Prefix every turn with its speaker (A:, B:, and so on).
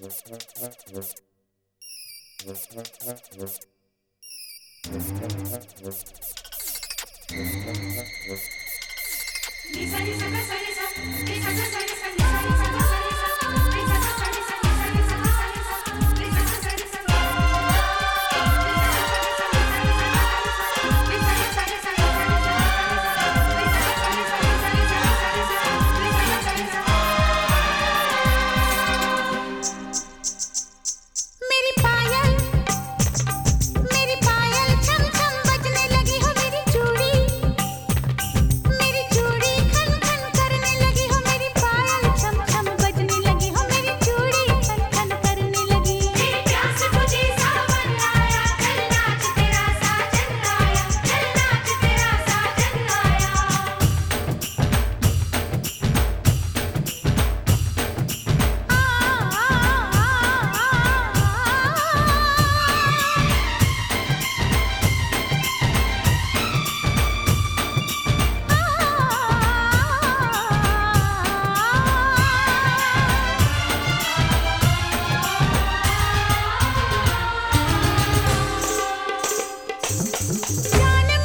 A: Nisa, wanna